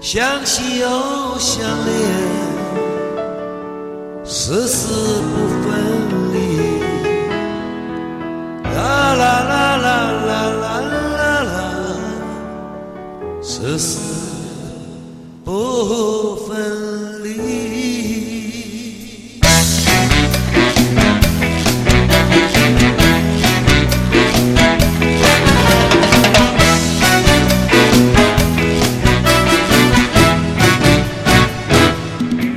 相惜又相恋，誓死不分离。啦啦啦啦啦啦啦啦，生死不分。Bye.